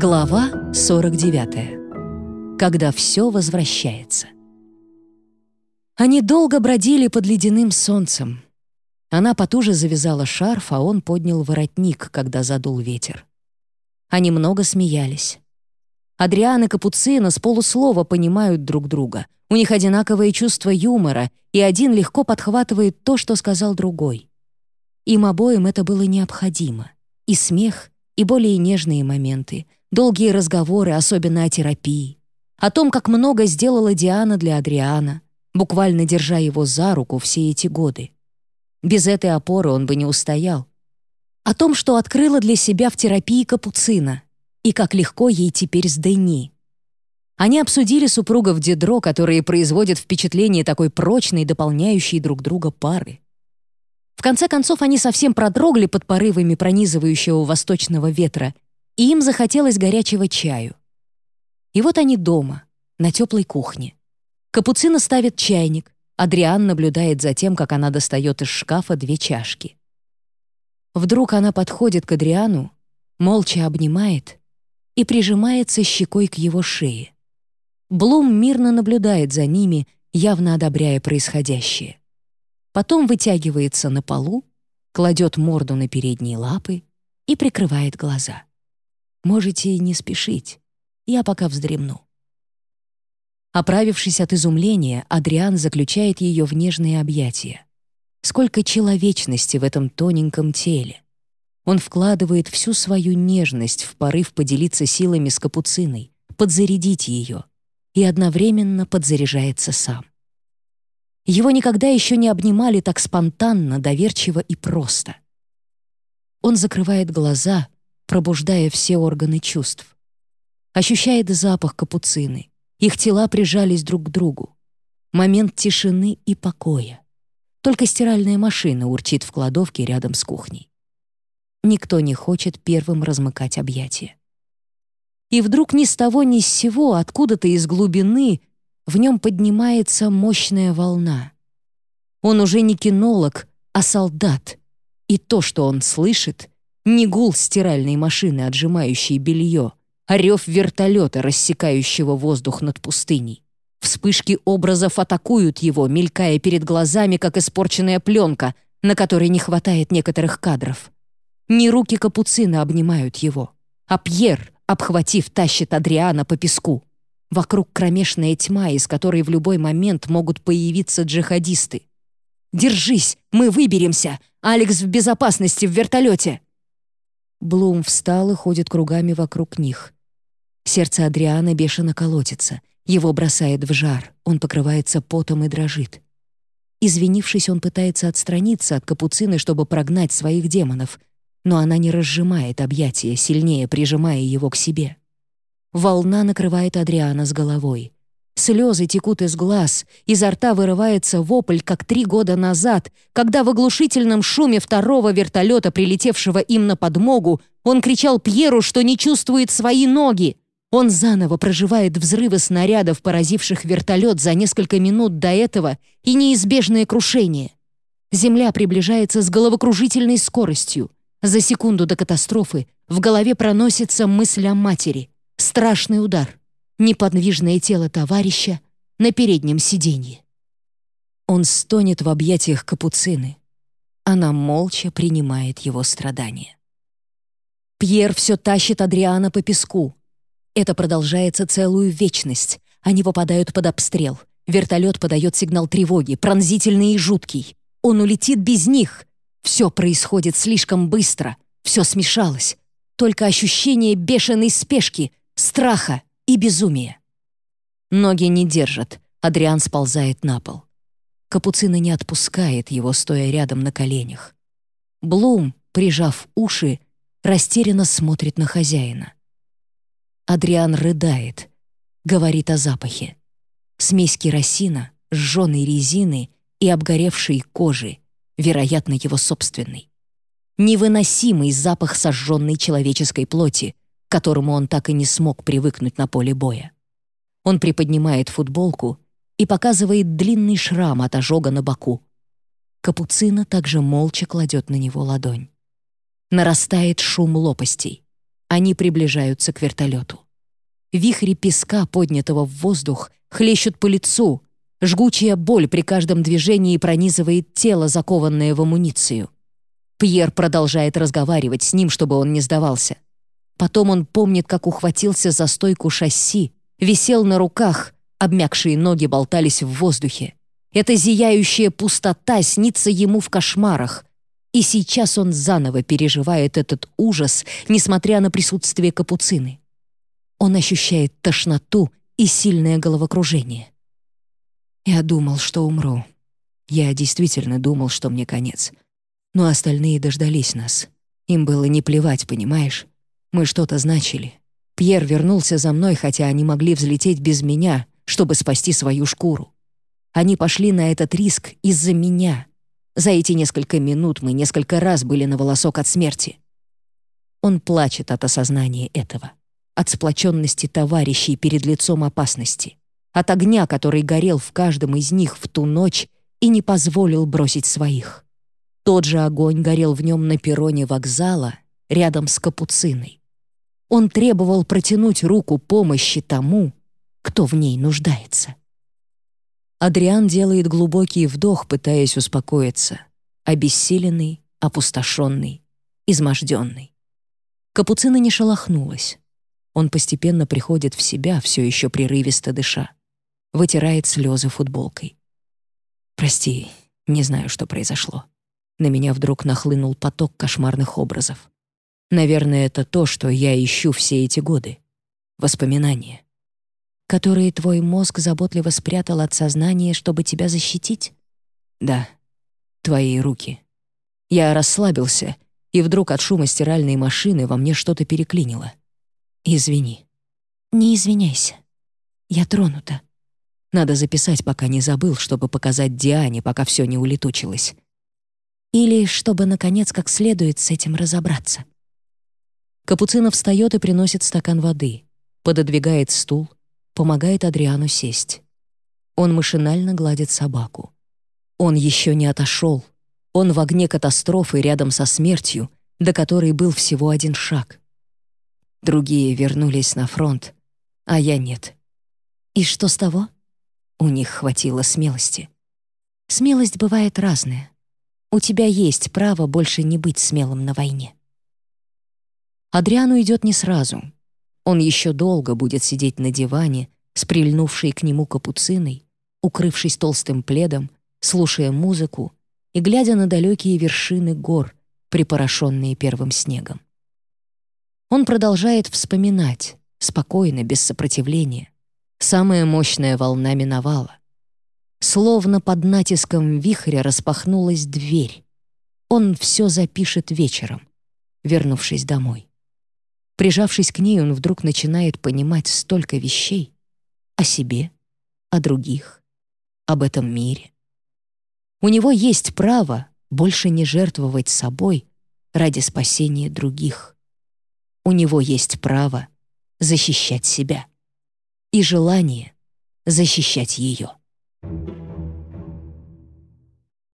Глава 49. Когда все возвращается. Они долго бродили под ледяным солнцем. Она потуже завязала шарф, а он поднял воротник, когда задул ветер. Они много смеялись. Адриан и Капуцина с полуслова понимают друг друга. У них одинаковое чувство юмора, и один легко подхватывает то, что сказал другой. Им обоим это было необходимо. И смех, и более нежные моменты, долгие разговоры, особенно о терапии, о том, как много сделала Диана для Адриана, буквально держа его за руку все эти годы. Без этой опоры он бы не устоял. О том, что открыла для себя в терапии Капуцина, и как легко ей теперь с Дени. Они обсудили супругов Дедро, которые производят впечатление такой прочной, дополняющей друг друга пары. В конце концов, они совсем продрогли под порывами пронизывающего восточного ветра, и им захотелось горячего чаю. И вот они дома, на теплой кухне. Капуцина ставит чайник, Адриан наблюдает за тем, как она достает из шкафа две чашки. Вдруг она подходит к Адриану, молча обнимает и прижимается щекой к его шее. Блум мирно наблюдает за ними, явно одобряя происходящее потом вытягивается на полу, кладет морду на передние лапы и прикрывает глаза. Можете не спешить, я пока вздремну. Оправившись от изумления, Адриан заключает ее в нежные объятия. Сколько человечности в этом тоненьком теле. Он вкладывает всю свою нежность в порыв поделиться силами с капуциной, подзарядить ее, и одновременно подзаряжается сам. Его никогда еще не обнимали так спонтанно, доверчиво и просто. Он закрывает глаза, пробуждая все органы чувств. Ощущает запах капуцины. Их тела прижались друг к другу. Момент тишины и покоя. Только стиральная машина урчит в кладовке рядом с кухней. Никто не хочет первым размыкать объятия. И вдруг ни с того ни с сего, откуда-то из глубины, в нем поднимается мощная волна. Он уже не кинолог, а солдат. И то, что он слышит, не гул стиральной машины, отжимающей белье, а рев вертолета, рассекающего воздух над пустыней. Вспышки образов атакуют его, мелькая перед глазами, как испорченная пленка, на которой не хватает некоторых кадров. Не руки капуцина обнимают его, а Пьер, обхватив, тащит Адриана по песку. Вокруг кромешная тьма, из которой в любой момент могут появиться джихадисты. «Держись, мы выберемся! Алекс в безопасности в вертолете!» Блум встал и ходит кругами вокруг них. Сердце Адриана бешено колотится. Его бросает в жар, он покрывается потом и дрожит. Извинившись, он пытается отстраниться от капуцины, чтобы прогнать своих демонов, но она не разжимает объятия, сильнее прижимая его к себе. Волна накрывает Адриана с головой. Слезы текут из глаз, изо рта вырывается вопль, как три года назад, когда в оглушительном шуме второго вертолета, прилетевшего им на подмогу, он кричал Пьеру, что не чувствует свои ноги. Он заново проживает взрывы снарядов, поразивших вертолет за несколько минут до этого, и неизбежное крушение. Земля приближается с головокружительной скоростью. За секунду до катастрофы в голове проносится мысль о матери — Страшный удар. Неподвижное тело товарища на переднем сиденье. Он стонет в объятиях капуцины. Она молча принимает его страдания. Пьер все тащит Адриана по песку. Это продолжается целую вечность. Они попадают под обстрел. Вертолет подает сигнал тревоги, пронзительный и жуткий. Он улетит без них. Все происходит слишком быстро. Все смешалось. Только ощущение бешеной спешки, страха и безумия. Ноги не держат, Адриан сползает на пол. Капуцина не отпускает его, стоя рядом на коленях. Блум, прижав уши, растерянно смотрит на хозяина. Адриан рыдает, говорит о запахе. Смесь керосина, сжженной резины и обгоревшей кожи, вероятно, его собственный. Невыносимый запах сожженной человеческой плоти, к которому он так и не смог привыкнуть на поле боя. Он приподнимает футболку и показывает длинный шрам от ожога на боку. Капуцина также молча кладет на него ладонь. Нарастает шум лопастей. Они приближаются к вертолету. Вихри песка, поднятого в воздух, хлещут по лицу. Жгучая боль при каждом движении пронизывает тело, закованное в амуницию. Пьер продолжает разговаривать с ним, чтобы он не сдавался. Потом он помнит, как ухватился за стойку шасси, висел на руках, обмякшие ноги болтались в воздухе. Эта зияющая пустота снится ему в кошмарах. И сейчас он заново переживает этот ужас, несмотря на присутствие капуцины. Он ощущает тошноту и сильное головокружение. Я думал, что умру. Я действительно думал, что мне конец. Но остальные дождались нас. Им было не плевать, понимаешь? Мы что-то значили. Пьер вернулся за мной, хотя они могли взлететь без меня, чтобы спасти свою шкуру. Они пошли на этот риск из-за меня. За эти несколько минут мы несколько раз были на волосок от смерти. Он плачет от осознания этого, от сплоченности товарищей перед лицом опасности, от огня, который горел в каждом из них в ту ночь и не позволил бросить своих. Тот же огонь горел в нем на перроне вокзала рядом с капуциной. Он требовал протянуть руку помощи тому, кто в ней нуждается. Адриан делает глубокий вдох, пытаясь успокоиться. Обессиленный, опустошенный, изможденный. Капуцина не шелохнулась. Он постепенно приходит в себя, все еще прерывисто дыша. Вытирает слезы футболкой. «Прости, не знаю, что произошло». На меня вдруг нахлынул поток кошмарных образов. Наверное, это то, что я ищу все эти годы. Воспоминания которые твой мозг заботливо спрятал от сознания, чтобы тебя защитить? Да, твои руки. Я расслабился, и вдруг от шума стиральной машины во мне что-то переклинило. Извини. Не извиняйся. Я тронута. Надо записать, пока не забыл, чтобы показать Диане, пока все не улетучилось. Или чтобы, наконец, как следует с этим разобраться. Капуцина встает и приносит стакан воды, пододвигает стул, помогает Адриану сесть. Он машинально гладит собаку. Он еще не отошел. Он в огне катастрофы рядом со смертью, до которой был всего один шаг. Другие вернулись на фронт, а я нет. И что с того? У них хватило смелости. Смелость бывает разная. У тебя есть право больше не быть смелым на войне. Адриану идет не сразу — он еще долго будет сидеть на диване с прильнувшей к нему капуциной, укрывшись толстым пледом, слушая музыку и глядя на далекие вершины гор, припорошенные первым снегом. Он продолжает вспоминать, спокойно, без сопротивления. Самая мощная волна миновала. Словно под натиском вихря распахнулась дверь. Он все запишет вечером, вернувшись домой. Прижавшись к ней, он вдруг начинает понимать столько вещей о себе, о других, об этом мире. У него есть право больше не жертвовать собой ради спасения других. У него есть право защищать себя и желание защищать ее. Thank you.